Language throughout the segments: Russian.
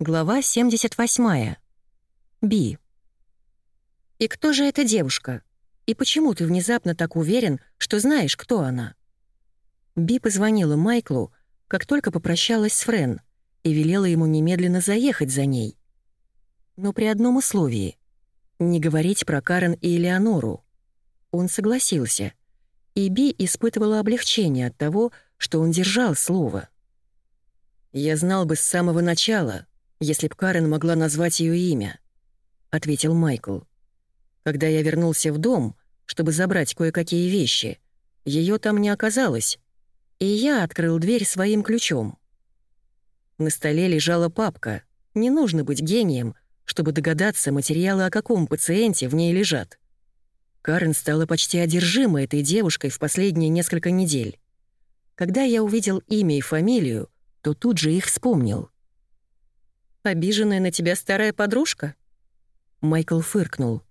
Глава 78. Би. «И кто же эта девушка? И почему ты внезапно так уверен, что знаешь, кто она?» Би позвонила Майклу, как только попрощалась с Френ, и велела ему немедленно заехать за ней. Но при одном условии — не говорить про Карен и Элеонору. Он согласился, и Би испытывала облегчение от того, что он держал слово. «Я знал бы с самого начала», если б Карен могла назвать ее имя», — ответил Майкл. «Когда я вернулся в дом, чтобы забрать кое-какие вещи, ее там не оказалось, и я открыл дверь своим ключом. На столе лежала папка. Не нужно быть гением, чтобы догадаться, материалы о каком пациенте в ней лежат. Карен стала почти одержима этой девушкой в последние несколько недель. Когда я увидел имя и фамилию, то тут же их вспомнил. Обиженная на тебя старая подружка?» Майкл фыркнул.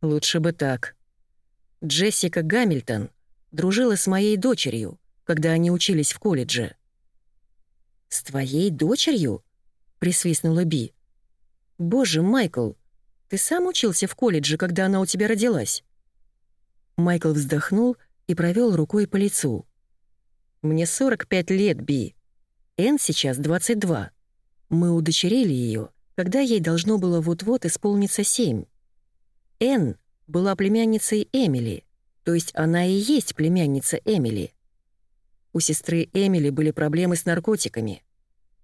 «Лучше бы так. Джессика Гамильтон дружила с моей дочерью, когда они учились в колледже». «С твоей дочерью?» — присвистнула Би. «Боже, Майкл, ты сам учился в колледже, когда она у тебя родилась?» Майкл вздохнул и провел рукой по лицу. «Мне 45 лет, Би. Энн сейчас 22. Мы удочерили ее, когда ей должно было вот-вот исполниться семь. Энн была племянницей Эмили, то есть она и есть племянница Эмили. У сестры Эмили были проблемы с наркотиками.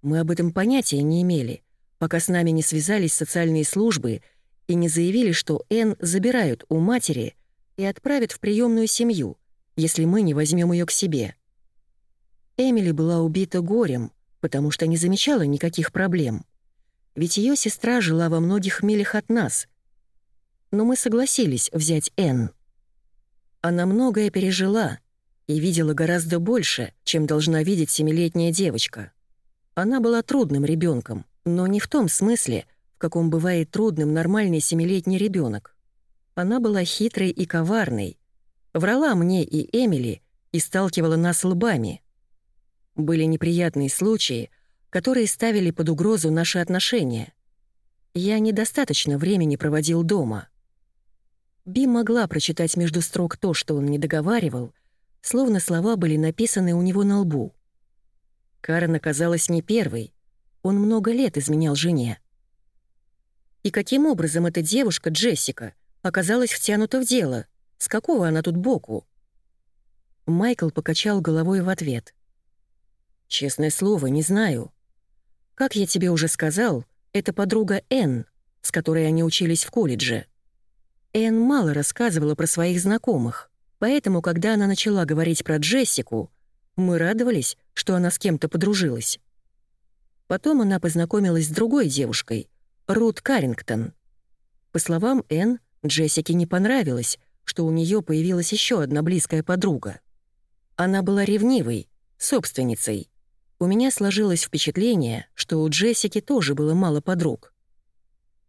Мы об этом понятия не имели, пока с нами не связались социальные службы и не заявили, что Энн забирают у матери и отправят в приемную семью, если мы не возьмем ее к себе. Эмили была убита горем, потому что не замечала никаких проблем. Ведь ее сестра жила во многих милях от нас. Но мы согласились взять Энн. Она многое пережила и видела гораздо больше, чем должна видеть семилетняя девочка. Она была трудным ребенком, но не в том смысле, в каком бывает трудным нормальный семилетний ребенок. Она была хитрой и коварной, врала мне и Эмили и сталкивала нас лбами — были неприятные случаи, которые ставили под угрозу наши отношения. Я недостаточно времени проводил дома. Би могла прочитать между строк то, что он не договаривал, словно слова были написаны у него на лбу. Карен оказалась не первой. Он много лет изменял жене. И каким образом эта девушка, Джессика, оказалась втянута в дело? С какого она тут боку? Майкл покачал головой в ответ. «Честное слово, не знаю. Как я тебе уже сказал, это подруга Энн, с которой они учились в колледже. Энн мало рассказывала про своих знакомых, поэтому, когда она начала говорить про Джессику, мы радовались, что она с кем-то подружилась. Потом она познакомилась с другой девушкой, Рут Каррингтон. По словам Энн, Джессике не понравилось, что у нее появилась еще одна близкая подруга. Она была ревнивой, собственницей, у меня сложилось впечатление, что у Джессики тоже было мало подруг.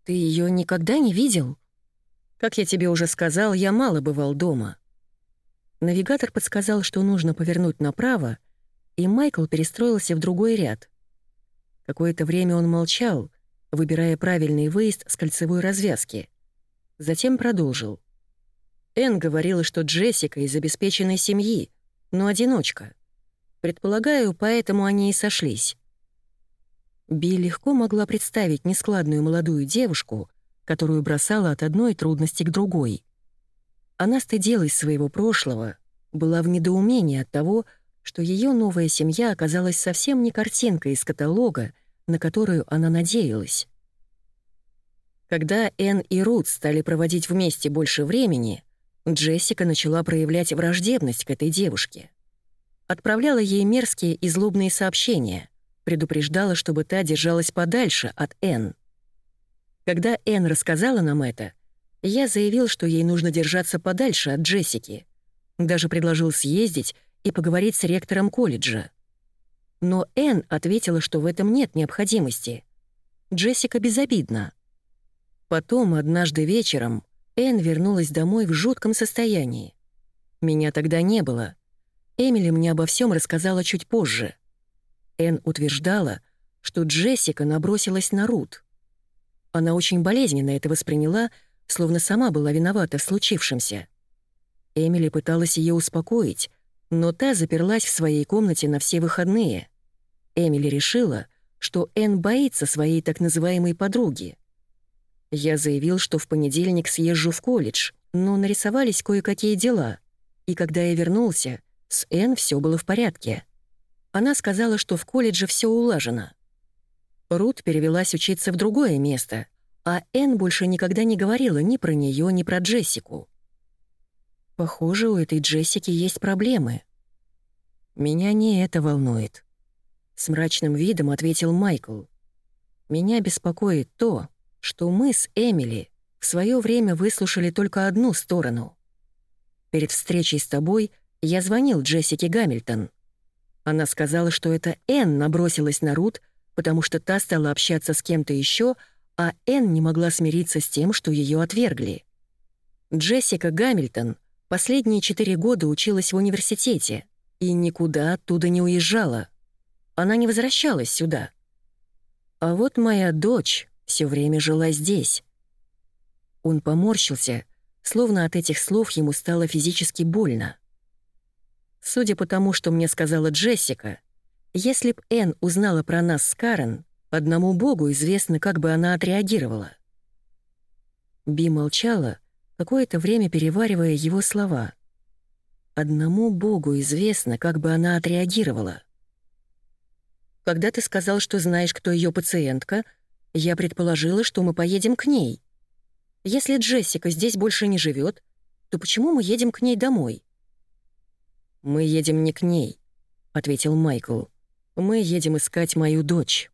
«Ты ее никогда не видел?» «Как я тебе уже сказал, я мало бывал дома». Навигатор подсказал, что нужно повернуть направо, и Майкл перестроился в другой ряд. Какое-то время он молчал, выбирая правильный выезд с кольцевой развязки. Затем продолжил. Энн говорила, что Джессика из обеспеченной семьи, но одиночка. Предполагаю, поэтому они и сошлись. Би легко могла представить нескладную молодую девушку, которую бросала от одной трудности к другой. Она стыдилась своего прошлого, была в недоумении от того, что ее новая семья оказалась совсем не картинкой из каталога, на которую она надеялась. Когда Энн и Рут стали проводить вместе больше времени, Джессика начала проявлять враждебность к этой девушке отправляла ей мерзкие и злобные сообщения, предупреждала, чтобы та держалась подальше от Энн. Когда Энн рассказала нам это, я заявил, что ей нужно держаться подальше от Джессики. Даже предложил съездить и поговорить с ректором колледжа. Но Энн ответила, что в этом нет необходимости. Джессика безобидна. Потом, однажды вечером, Энн вернулась домой в жутком состоянии. Меня тогда не было — Эмили мне обо всем рассказала чуть позже. Энн утверждала, что Джессика набросилась на Рут. Она очень болезненно это восприняла, словно сама была виновата в случившемся. Эмили пыталась ее успокоить, но та заперлась в своей комнате на все выходные. Эмили решила, что Энн боится своей так называемой подруги. Я заявил, что в понедельник съезжу в колледж, но нарисовались кое-какие дела, и когда я вернулся, с Энн все было в порядке. Она сказала, что в колледже все улажено. Рут перевелась учиться в другое место, а Энн больше никогда не говорила ни про нее, ни про Джессику. Похоже, у этой Джессики есть проблемы. Меня не это волнует. С мрачным видом ответил Майкл. Меня беспокоит то, что мы с Эмили в свое время выслушали только одну сторону. Перед встречей с тобой я звонил Джессике Гамильтон. Она сказала, что это Энн набросилась на Рут, потому что та стала общаться с кем-то еще, а Энн не могла смириться с тем, что ее отвергли. Джессика Гамильтон последние четыре года училась в университете и никуда оттуда не уезжала. Она не возвращалась сюда. А вот моя дочь все время жила здесь. Он поморщился, словно от этих слов ему стало физически больно. Судя по тому, что мне сказала Джессика, если б Энн узнала про нас с Карен, одному богу известно, как бы она отреагировала. Би молчала, какое-то время переваривая его слова. Одному богу известно, как бы она отреагировала. Когда ты сказал, что знаешь, кто ее пациентка, я предположила, что мы поедем к ней. Если Джессика здесь больше не живет, то почему мы едем к ней домой? «Мы едем не к ней», — ответил Майкл. «Мы едем искать мою дочь».